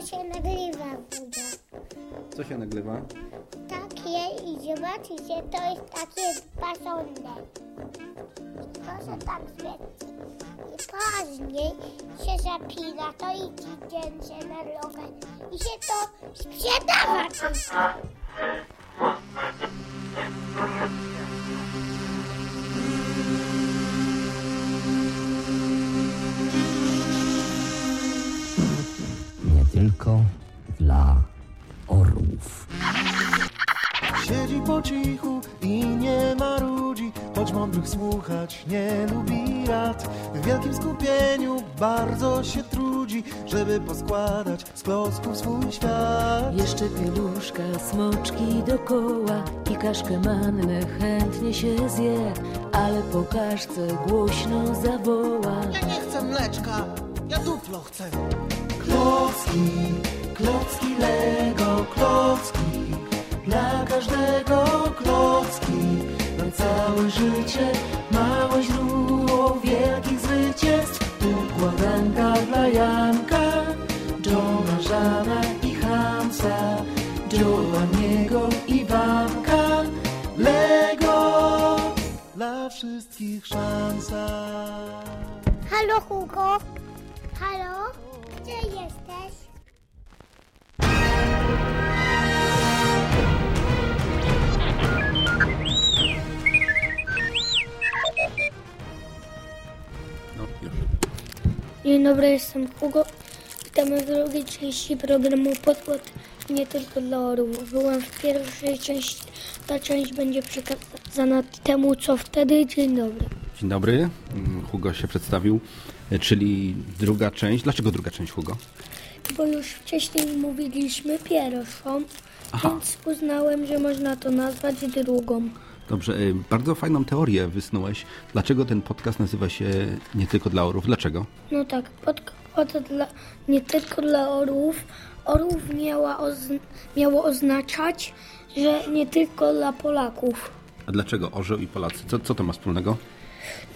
To się nagrywa, Budzia. Co się nagrywa? Takie i zobaczycie, to jest takie pasonne. Proszę tak świeci. I później się zapina, to idzie się na drogę i się to sprzedawać. Tylko dla orłów. Siedzi po cichu i nie marudzi, choć mądrych słuchać nie lubi rad. W wielkim skupieniu bardzo się trudzi, żeby poskładać z klocków swój świat. Jeszcze pieluszka, smoczki dokoła i kaszkę mannę chętnie się zje, ale po kaszce głośno zawoła. Ja nie chcę mleczka, ja duplo chcę. Klocki, klocki Lego, klocki, dla każdego klocki. Na całe życie małe źródło wielkich zwycięstw. Układanka dla Janka, Johna, Żana i Hansa, Giovanniego i Wanka. Lego dla wszystkich szansa. Halo, Hugo? Halo? Gdzie jesteś? No, już. Dzień dobry, jestem Hugo. Witamy w drugiej części programu Podkład nie tylko dla orłów. Byłem w pierwszej części, ta część będzie przekazana temu, co wtedy. Dzień dobry. Dzień dobry. Mm, Hugo się przedstawił, czyli druga część. Dlaczego druga część, Hugo? Bo już wcześniej mówiliśmy pierwszą, Aha. więc uznałem, że można to nazwać drugą. Dobrze, e, bardzo fajną teorię wysnułeś. Dlaczego ten podcast nazywa się Nie tylko dla orów? Dlaczego? No tak, podkład dla, nie tylko dla orłów. Orłów miała ozn- miało oznaczać, że nie tylko dla Polaków. A dlaczego orzeł i Polacy? Co, co to ma wspólnego?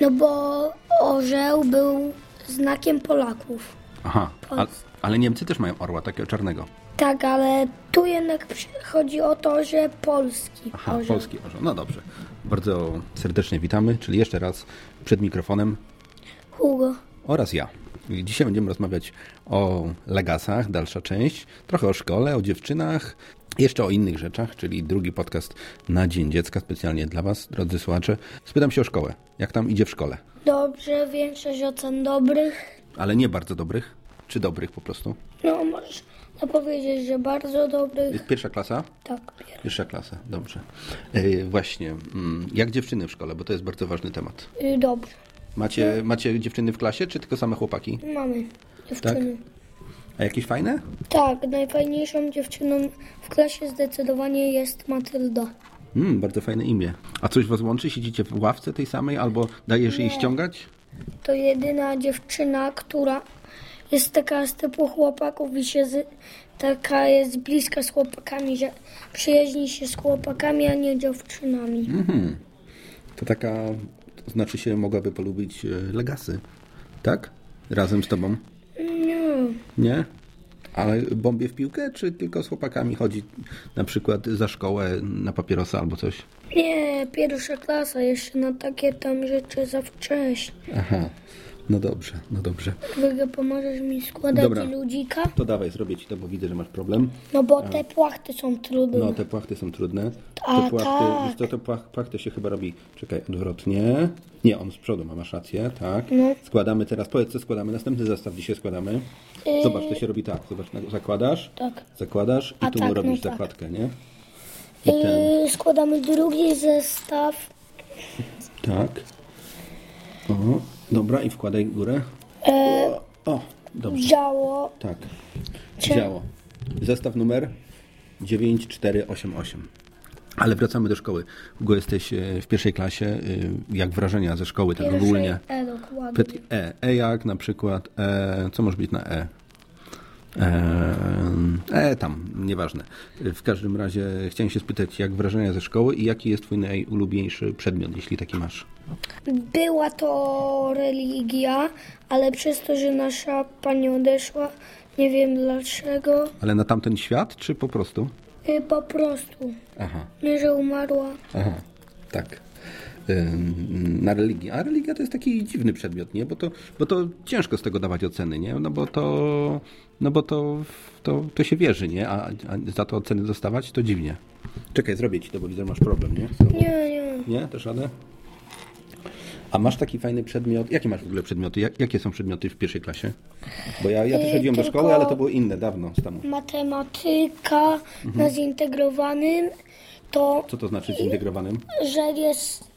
No bo orzeł był znakiem Polaków. Aha, a, ale Niemcy też mają orła, takiego czarnego. Tak, ale tu jednak chodzi o to, że polski Aha, orzeł. polski orzeł. No dobrze. Bardzo serdecznie witamy, czyli jeszcze raz przed mikrofonem Hugo. oraz ja. Dzisiaj będziemy rozmawiać o legasach, dalsza część, trochę o szkole, o dziewczynach, jeszcze o innych rzeczach, czyli drugi podcast na Dzień Dziecka specjalnie dla Was, drodzy słuchacze. Spytam się o szkołę. Jak tam idzie w szkole? Dobrze, większość ocen dobrych. Ale nie bardzo dobrych, czy dobrych po prostu? No, można powiedzieć, że bardzo dobrych. Pierwsza klasa? Tak, pier- Pierwsza klasa, dobrze. E, właśnie, mm, jak dziewczyny w szkole, bo to jest bardzo ważny temat. y, dobrze. Macie, macie dziewczyny w klasie, czy tylko same chłopaki? Mamy dziewczyny. A jakieś fajne? Tak, najfajniejszą dziewczyną w klasie zdecydowanie jest Matylda. Mm, bardzo fajne imię. A coś was łączy? Siedzicie w ławce tej samej, albo dajesz jej ściągać? To jedyna dziewczyna, która jest taka z typu chłopaków i się z, taka jest bliska z chłopakami, że przyjaźni się z chłopakami, a nie dziewczynami. To taka, to znaczy się mogłaby polubić e, legasy, tak? Razem z tobą? Nie. Nie? Ale bombie w piłkę, czy tylko z chłopakami chodzi na przykład za szkołę na papierosa albo coś? Nie, pierwsza klasa, jeszcze na takie tam rzeczy za wcześnie. Aha, no dobrze, no dobrze. Wyga, pomożesz mi składać Dobra. ludzika? To dawaj, zrobię ci to, bo widzę, że masz problem. No bo te płachty są trudne. No, te płachty są trudne. A, te płachty, tak. wiesz co, te płach, płachty się chyba robi, czekaj, odwrotnie. Nie, on z przodu ma, masz rację, tak. No. Składamy teraz, powiedz co składamy, następny zestaw dzisiaj składamy. Zobacz, to się robi tak, zobacz, zakładasz, Tak. zakładasz i A tu tak, robisz no tak. zakładkę, nie? Yy, składamy drugi zestaw. tak. O, dobra, i wkładaj górę. E, O, dobrze, działo. tak. Czy- Działo. Zestaw numer 9488. Ale wracamy do szkoły. Hugo, jesteś e, w pierwszej klasie. e, Jak wrażenia ze szkoły, tak Pierwszej ogólnie? E, dokładnie. E. E jak na przykład, e, co może być na E? E, tam, nieważne. W każdym razie chciałem się spytać, jak wrażenia ze szkoły i jaki jest twój najulubieńszy przedmiot, jeśli taki masz? Była to religia, ale przez to, że nasza pani odeszła, Nie wiem dlaczego. Ale na tamten świat, czy po prostu? Y, po prostu. Aha, Nie, że umarła. aha, tak. Na religię. A religia to jest taki dziwny przedmiot, nie? Bo to, bo to ciężko z tego dawać oceny, nie? No bo to, no bo to, to, to się wierzy, nie? A, a za to oceny dostawać, to dziwnie. Czekaj, zrobię ci to, bo widzę, masz problem, nie? Znowu. Nie, nie. Nie? Też radę? A masz taki fajny przedmiot. Jakie masz w ogóle przedmioty? Jak, jakie są przedmioty w pierwszej klasie? Bo ja, ja też Yy, chodziłem do szkoły, ale to było inne, dawno temu. Matematyka na zintegrowanym to, Co to znaczy zintegrowanym? że jest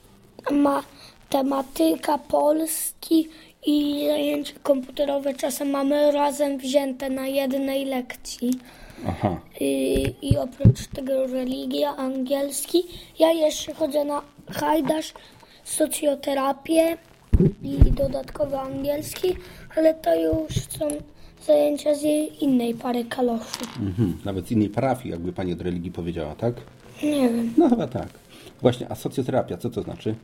matematyka polski i zajęcia komputerowe czasem mamy razem wzięte na jednej lekcji. Aha. I, I oprócz tego religia, angielski. Ja jeszcze chodzę na hajdasz, socjoterapię i dodatkowo angielski, ale to już są zajęcia z jej innej pary kaloszy. Mhm. Nawet z innej parafii, jakby pani od religii powiedziała, tak? Nie wiem. No chyba tak. Właśnie, a socjoterapia, co to znaczy?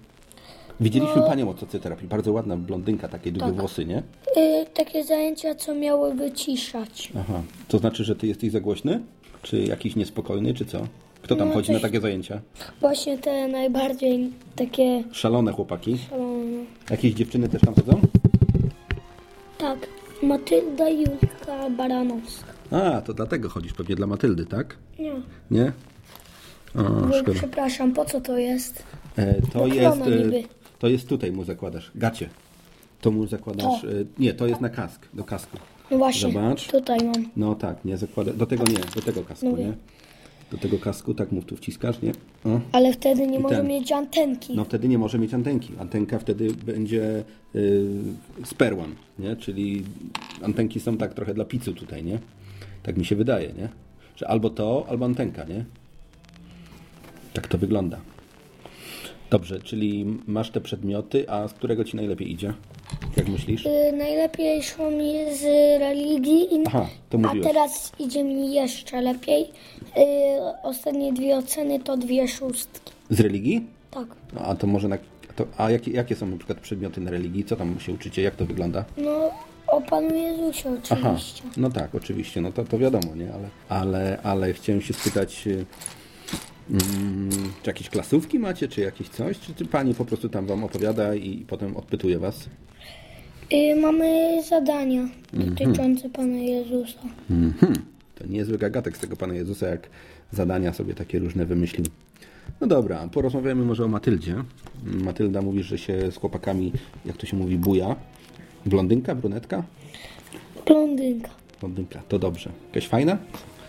Widzieliśmy panią od socjoterapii. Bardzo ładna blondynka, takie długie włosy, nie? Y, takie zajęcia, co miały wyciszać. Aha. To znaczy, że ty jesteś za głośny? Czy jakiś niespokojny, czy co? Kto tam No, chodzi na coś- takie zajęcia? Właśnie te najbardziej takie Szalone chłopaki. szalone. Jakieś dziewczyny też tam chodzą? Tak, Matylda Julka Baranowska. A, to dlatego chodzisz pewnie dla Matyldy, tak? Nie. Nie? O, Bo, przepraszam, po co to jest? E, to No, jest. E, to jest tutaj mu zakładasz. Gacie. To mu zakładasz. To. E, nie, to jest na kask, do kasku. No właśnie, Zobacz. tutaj mam. No tak, nie zakłada. Do tego nie, do tego kasku, wiem. nie? Do tego kasku, tak mów tu wciskasz, nie? O. Ale wtedy nie I może ten. mieć antenki. No wtedy nie może mieć antenki. Antenka wtedy będzie y, sperłan, nie? Czyli antenki są tak trochę dla picu tutaj, nie? Tak mi się wydaje, nie? Że albo to, albo antenka, nie? Tak to wygląda. Dobrze, czyli masz te przedmioty, a z którego ci najlepiej idzie? Jak myślisz? Y, najlepiej szło mi z religii, i, Aha, to a mówiłeś. teraz idzie mi jeszcze lepiej. Y, ostatnie dwie oceny to dwie szóstki. Z religii? Tak. No, a to może na... To, a jakie, jakie są na przykład przedmioty na religii? Co tam się uczycie? Jak to wygląda? No, o Panu Jezusie Aha, oczywiście. no tak, oczywiście, no to, to wiadomo, nie? Ale, ale, ale chciałem się spytać, y, mm, czy jakieś klasówki macie, czy jakieś coś? Czy, czy pani po prostu tam wam opowiada i potem odpytuje was? Y, mamy zadania Mhm. dotyczące Pana Jezusa. To niezły gagatek z tego Pana Jezusa, jak zadania sobie takie różne wymyślił. No dobra, porozmawiamy może o Matyldzie. Matylda mówi, że się z chłopakami, jak to się mówi, buja. Blondynka, brunetka? Blondynka. Blondynka, to dobrze. Jakaś fajna?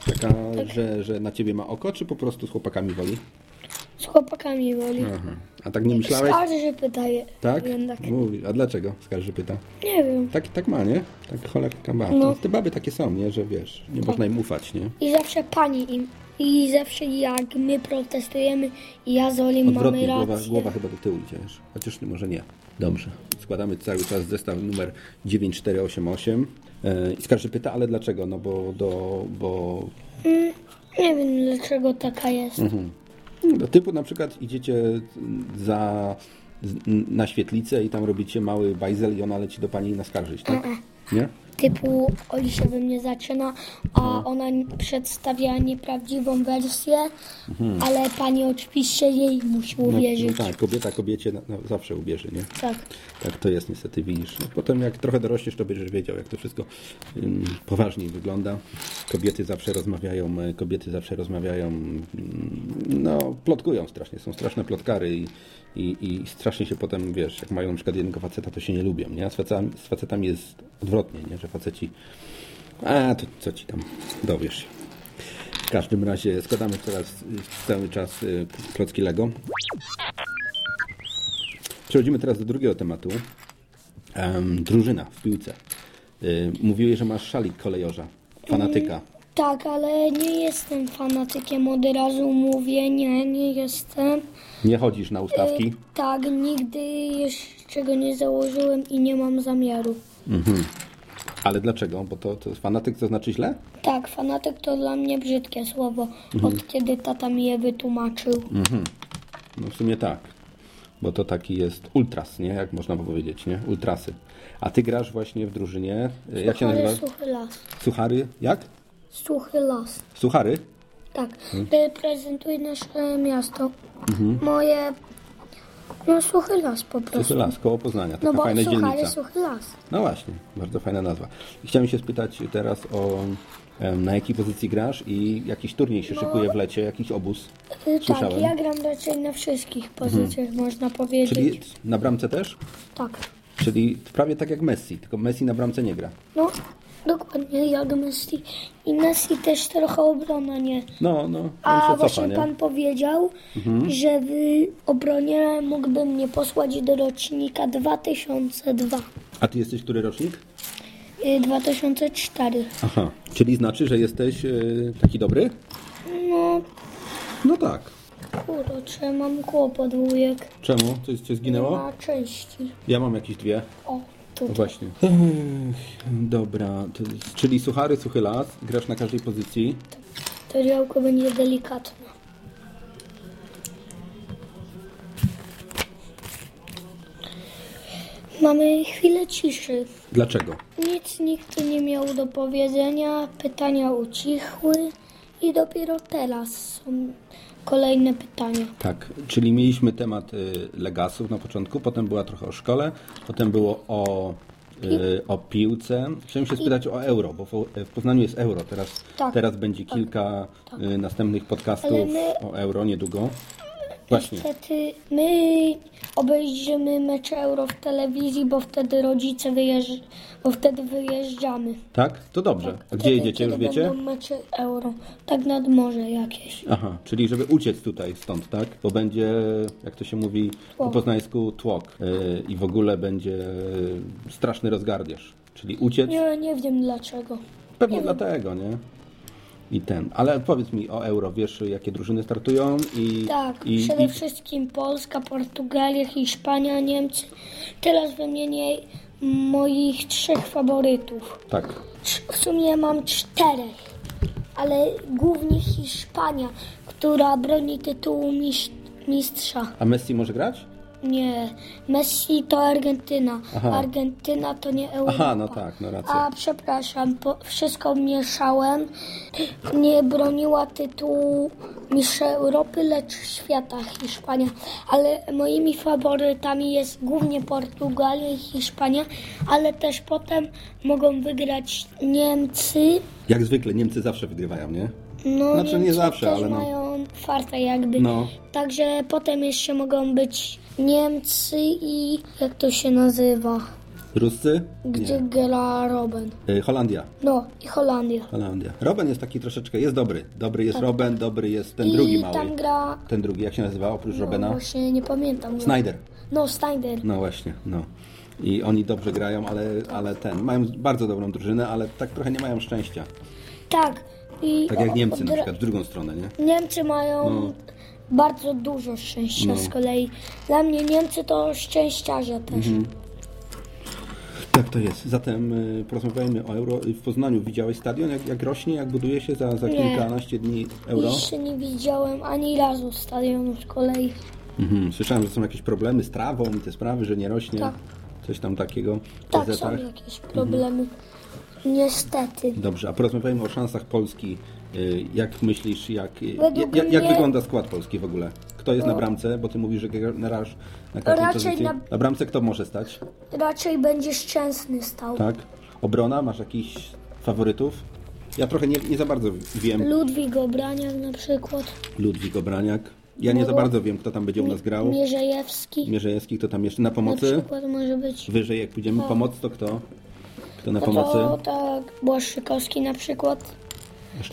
Taka, że, że na ciebie ma oko, czy po prostu z chłopakami woli? Z chłopakami woli. Aha. A tak nie myślałeś? Skarży pytaje. Tak? Jednak. Mówi. A dlaczego? Skarży pyta. Nie wiem. Tak, tak ma, nie? Tak cholera ma. No. Te baby takie są, nie? Że wiesz, nie można im ufać, nie? I zawsze pani im. I zawsze jak my protestujemy i ja z Olim mamy Odwrotnie, rację. głowa, głowa chyba do tyłu idzie, wiesz? Chociaż nie, może nie. Dobrze. Składamy cały czas zestaw numer 9488. Yy, I skarży pyta, ale dlaczego? No bo do, bo Nie wiem dlaczego taka jest. Mhm. do typu na przykład idziecie za, na świetlicę i tam robicie mały bajzel i ona leci do pani naskarżyć, tak? Nie? Typu Oli się we mnie zaczyna, a ona przedstawia nieprawdziwą wersję, ale pani oczywiście jej musi No, uwierzyć. no tak, kobieta kobiecie na, na zawsze uwierzy, nie? tak. Tak to jest niestety, widzisz. No, potem jak trochę dorośniesz, to będziesz wiedział, jak to wszystko ym, poważniej wygląda. Kobiety zawsze rozmawiają, e, kobiety zawsze rozmawiają, ym, no plotkują strasznie, są straszne plotkary i, i, i strasznie się potem, wiesz, jak mają na przykład jednego faceta, to się nie lubią, nie? A z facetami, z facetami jest odwrotnie, nie? Że faceci, a to co ci tam, dowiesz się. W każdym razie składamy teraz y, cały czas y, klocki Lego. Przechodzimy teraz do drugiego tematu. Em, drużyna w piłce. Y, mówiłeś, że masz szalik kolejorza, fanatyka. Tak, ale nie jestem fanatykiem, od razu mówię, nie, nie jestem. Nie chodzisz na ustawki. Tak, nigdy jeszcze go nie założyłem i nie mam zamiaru. Ale dlaczego? Bo to, to fanatyk to znaczy źle? Tak, fanatyk to dla mnie brzydkie słowo, Mhm. od kiedy tata mi je wytłumaczył. No w sumie tak. bo to taki jest ultras, nie? Jak można by powiedzieć, nie? Ultrasy. A ty grasz właśnie w drużynie, y, jak się nazywa? suchy las. Suchary? Jak? Suchy las. Suchary? Tak. Reprezentuję nasze miasto. Moje... No suchy las po prostu. Suchy las, koło Poznania, taka No bo fajna suchary, dzielnica. suchy las. No właśnie, bardzo fajna nazwa. I chciałem się spytać teraz o na jakiej pozycji grasz i jakiś turniej się szykuje w lecie, jakiś obóz. Y, Słyszałem. Tak, ja gram raczej na wszystkich pozycjach, można powiedzieć. Czyli na bramce też? Tak. Czyli prawie tak jak Messi, tylko Messi na bramce nie gra. No, dokładnie jak Messi. I Messi też trochę obrona nie. No, no, A cofa, właśnie nie? Mhm. pan powiedział, że w obronie mógłby mnie posłać do rocznika 2002. A ty jesteś który rocznik? y, 2004. Aha, czyli znaczy, że jesteś e, taki dobry? No, No tak. kurczę, mam kłopot wujek. Czemu? Coś cię zginęło? ma części. Ja mam jakieś dwie. O, No właśnie. Ech, dobra, to, czyli suchary, suchy las, grasz na każdej pozycji. To działko będzie delikatne. Mamy chwilę ciszy. Dlaczego? Nic nikt nie miał do powiedzenia, pytania ucichły i dopiero teraz są kolejne pytania. Tak, czyli mieliśmy temat y, legasów na początku, potem była trochę o szkole, potem było o, y, o piłce. Chciałem się spytać o euro, bo w, w Poznaniu jest euro. Teraz, Tak, teraz będzie kilka y, następnych podcastów Ale my- o euro niedługo. Właśnie. Niestety my obejrzymy mecze euro w telewizji, bo wtedy rodzice wyjeżdż... bo wtedy wyjeżdżamy. Tak? To dobrze. A Wtedy, gdzie jedziecie, już kiedy wiecie? Będą mecze euro. Tak nad morze jakieś. Aha, czyli żeby uciec tutaj stąd, tak? Bo będzie, jak to się mówi po Tłok. poznańsku, tłok. Y, I w ogóle będzie straszny rozgardiaż. Czyli uciec. Nie, nie wiem dlaczego. Pewnie dlatego, nie? I ten. Ale powiedz mi o euro, wiesz jakie drużyny startują i. Tak, i, przede i wszystkim Polska, Portugalia, Hiszpania, Niemcy. Teraz wymienię moich trzech faworytów. Tak. W sumie mam czterech, ale głównie Hiszpania, która broni tytułu mistrz- mistrza. A Messi może grać? Nie, Messi to Argentyna. Aha. Argentyna to nie Europa. Aha, no tak, no racja. A przepraszam, wszystko mieszałem. Nie broniła tytułu mistrza Europy, lecz świata Hiszpania. Ale moimi faworytami jest głównie Portugalia i Hiszpania, ale też potem mogą wygrać Niemcy. Jak zwykle Niemcy zawsze wygrywają, nie? No, Znaczy, nie zawsze, ale no. mają farta jakby. No. Także potem jeszcze mogą być Niemcy i jak to się nazywa? Ruscy? Gdzie Nie. gra Robben. Y, Holandia. No i Holandia. Holandia. Robben jest taki troszeczkę, jest dobry. Dobry jest Robben, dobry jest ten drugi Tak. I mały. tam gra. Ten drugi, jak się nazywa oprócz No, Robbena? właśnie nie pamiętam. Snyder. No, Snyder. No właśnie, no. I oni dobrze grają, ale, ale ten, mają bardzo dobrą drużynę, ale tak trochę nie mają szczęścia. Tak. I Tak jak Niemcy na przykład, w drugą stronę, nie? Niemcy mają No. bardzo dużo szczęścia No. z kolei. Dla mnie Niemcy to szczęściarze też. Mhm. Tak to jest. Zatem y, porozmawiajmy o euro. W Poznaniu widziałeś stadion, jak, jak rośnie, jak buduje się za, za kilkanaście dni euro? Jeszcze nie widziałem ani razu stadionu z kolei. Mhm. Słyszałem, że są jakieś problemy z trawą i te sprawy, że nie rośnie. Tak. Coś tam takiego w Tak, są jakieś problemy. Niestety. Dobrze, a porozmawiajmy o szansach Polski. Y, Jak myślisz, jak, y, Według jak, jak mnie- wygląda skład Polski w ogóle? Kto jest na bramce? Bo ty mówisz, że grasz na każdej Raczej pozycji. na- Na bramce kto może stać? Raczej będzie szczęsny stał. Tak. Obrona, masz jakichś faworytów? Ja trochę nie, nie za bardzo wiem. Ludwik Obraniak na przykład. Ludwik Obraniak. Ja nie za bardzo wiem, kto tam będzie u nas grał. Mierzejewski. Mierzejewski, kto tam jeszcze na Na pomocy? przykład może być. Wyżej jak pójdziemy, pomoc to kto? Kto na No pomocy? to tak, Błaszczykowski na przykład.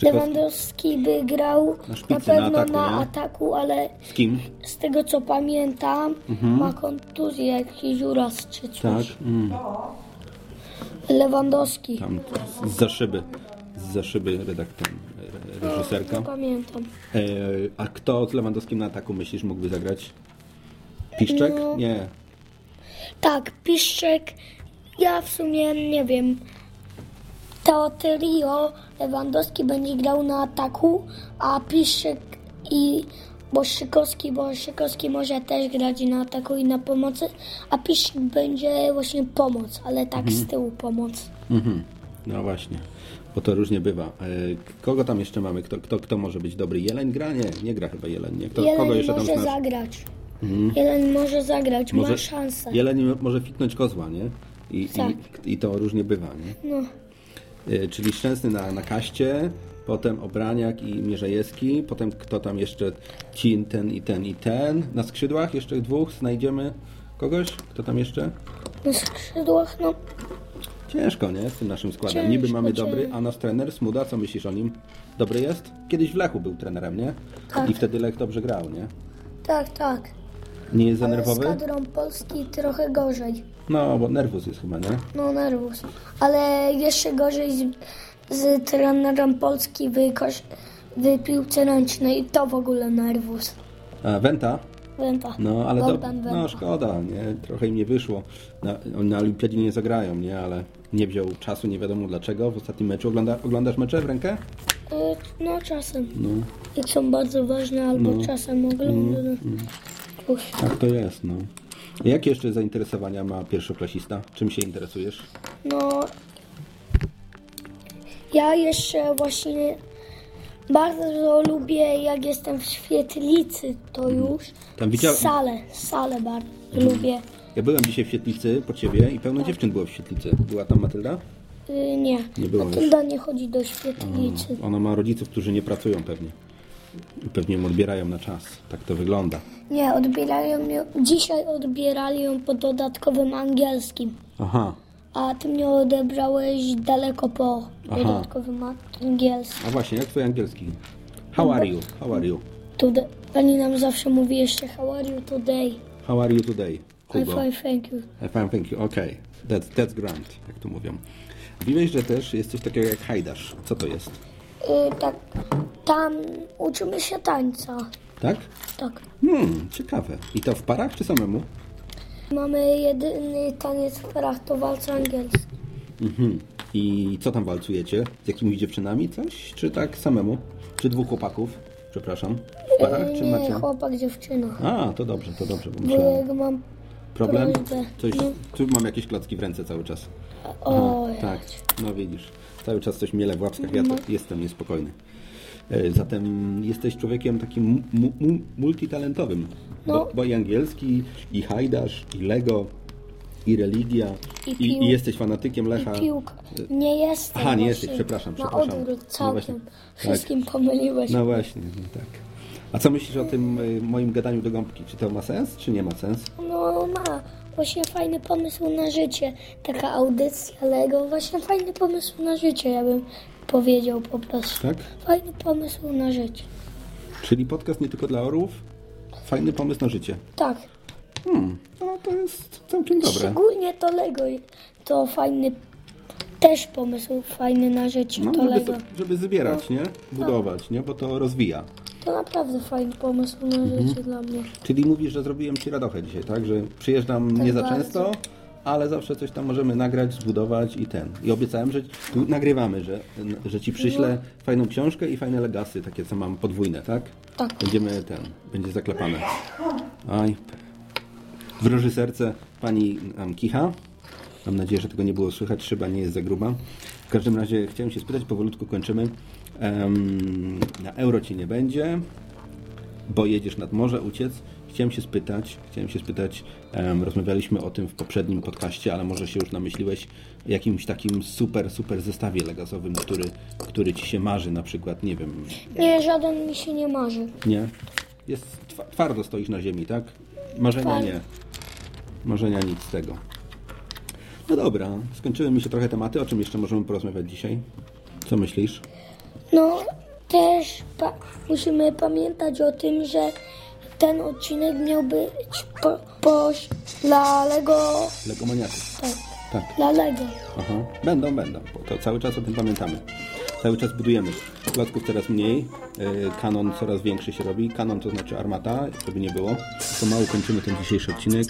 Lewandowski by grał Na na, pewno ataku, na nie? ataku, ale Z kim? z tego co pamiętam, Mhm. ma kontuzję jakiś uraz czy coś. Tak. Mm. Lewandowski. Tam z za szyby. Z za szyby redaktor, e, reżyserka. Nie pamiętam. E, a kto z Lewandowskim na ataku myślisz mógłby zagrać? Piszczek? No. Nie. Tak, Piszczek, ja w sumie nie wiem. To trio Lewandowski będzie grał na ataku, a Piszczek i bo Szykowski, bo Szykowski może też grać na ataku i na pomocy, a Pisik będzie właśnie pomoc, ale tak z tyłu pomoc. Mhm. No właśnie, bo to różnie bywa. E, Kogo tam jeszcze mamy? Kto, kto, kto może być dobry? Jeleń gra? Nie, nie gra chyba Jeleń. Nie. Kto, kogo Jeleń jeszcze tam może znasz? zagrać. Jeleń może zagrać, ma szansę. Jeleń może fiknąć kozła, nie? I, Tak. i, I to różnie bywa, nie? No, E, Czyli Szczęsny na, na kaście, potem Obraniak i Mierzejewski, potem kto tam jeszcze ci, ten i ten i ten. Na skrzydłach jeszcze dwóch znajdziemy kogoś? Kto tam jeszcze? na skrzydłach, no, Ciężko, nie? Z tym naszym składem. Ciężko, Niby mamy dobry, a nasz trener Smuda, co myślisz o nim? Dobry jest? Kiedyś w Lechu był trenerem, nie? Tak. I wtedy Lech dobrze grał, nie? tak, tak. Nie jest za Ale z nerwowy? kadrą Polski trochę gorzej. No, bo nerwus jest chyba, nie? No, nerwus. Ale jeszcze gorzej z, z trenerem Polski w, kosz, w piłce ręcznej. To w ogóle nerwus. A, Wenta? Wenta. No, ale to, no szkoda, nie? Trochę im nie wyszło. Na, oni na Olimpiadzie nie zagrają, nie? Ale nie wziął czasu, nie wiadomo dlaczego. W ostatnim meczu Ogląda, oglądasz mecze w rękę? Y, No, czasem. No, Jak są bardzo ważne, albo No. czasem oglądam. Tak to jest, no. Jakie jeszcze zainteresowania ma pierwszoklasista? Czym się interesujesz? No, ja jeszcze właśnie bardzo lubię, jak jestem w świetlicy, to już. Tam widział- Salę, salę bardzo lubię. Ja byłem dzisiaj w świetlicy po ciebie i pełno dziewczyn było w świetlicy. Była tam Matylda? Y, nie, Nie było już. Matylda nie chodzi do świetlicy. Ona ma rodziców, którzy nie pracują pewnie. Pewnie ją odbierają na czas. Tak to wygląda. Nie, odbierają ją, dzisiaj odbierali ją po dodatkowym angielskim. Aha. A ty mnie odebrałeś daleko po Aha. dodatkowym angielskim. A właśnie, jak twój angielski? How are you? How are you? Today. Pani nam zawsze mówi jeszcze how are you today? How are you today? I'm fine, thank you. I fine, thank you. Okay. That's, that's grand, jak to mówią. Mówiłeś, że też jest coś takiego jak hajdasz. Co to jest? Y, tak, tam uczymy się tańca. Tak? Tak. Hmm, ciekawe. I to w parach czy samemu? Mamy jedyny taniec w parach, to walc angielski. Mhm. I co tam walcujecie? Z jakimiś dziewczynami coś? Czy tak samemu? Czy dwóch chłopaków? Przepraszam. W parach czy nie, macie? chłopak, dziewczyna. A, to dobrze, to dobrze, bo Bo myślałem. jak mam Problem? Coś, No. tu mam jakieś klocki w ręce cały czas. O, Tak, no widzisz. Cały czas coś miele w łapskach, ja No. to jestem niespokojny. E, Zatem jesteś człowiekiem takim mu, mu, multitalentowym. Bo, No. bo i angielski, i hajdasz, i Lego, i religia, I i, pił- i jesteś fanatykiem Lecha. i piłka. Nie jestem. Aha, nie właśnie. jesteś, przepraszam, Na przepraszam. odwrót No całkiem. właśnie, tak. Wszystkim pomyliłeś. No właśnie, no tak. A co myślisz o tym y, moim gadaniu do gąbki? Czy to ma sens, czy nie ma sens? No ma właśnie fajny pomysł na życie. Taka audycja Lego, właśnie fajny pomysł na życie, ja bym powiedział po prostu. Tak? Fajny pomysł na życie. Czyli podcast nie tylko dla orłów? Fajny pomysł na życie. Tak. Hmm, no to jest całkiem dobre. Szczególnie to Lego to fajny też pomysł fajny na życie No, to żeby, Lego. żeby zbierać, nie? Budować, nie? Bo to rozwija. To naprawdę fajny pomysł na Mhm. życie dla mnie. Czyli mówisz, że zrobiłem Ci radochę dzisiaj, tak? Że przyjeżdżam nie za bardzo. często, ale zawsze coś tam możemy nagrać, zbudować i ten. I obiecałem, że tu nagrywamy, że, że Ci przyślę fajną książkę i fajne legasy, takie co mam podwójne, tak? Tak. Będziemy ten, będzie zaklepane. Aj. Wroży serce pani nam kicha. Mam nadzieję, że tego nie było słychać, szyba nie jest za gruba. W każdym razie chciałem się spytać, powolutku kończymy. Em, na euro Ci nie będzie, bo jedziesz nad morze uciec. Chciałem się spytać, chciałem się spytać, em, rozmawialiśmy o tym w poprzednim podcaście, ale może się już namyśliłeś o jakimś takim super, super zestawie legasowym, który, który Ci się marzy, na przykład, nie wiem, Nie, żaden mi się nie marzy. nie? Jest twa- twardo stoisz na ziemi, tak? Marzenia Tak. nie. Marzenia nic z tego. No dobra, skończyły mi się trochę tematy. O czym jeszcze możemy porozmawiać dzisiaj? Co myślisz? No, też pa- musimy pamiętać o tym, że ten odcinek miał być po, dla Lego. Legomaniaków. Tak, Tak. dla Lego. Aha. Będą, będą. To cały czas o tym pamiętamy. Cały czas budujemy. Klocków coraz mniej. Yy, Kanon coraz większy się robi. Kanon to znaczy armata, żeby nie było. To mało kończymy ten dzisiejszy odcinek.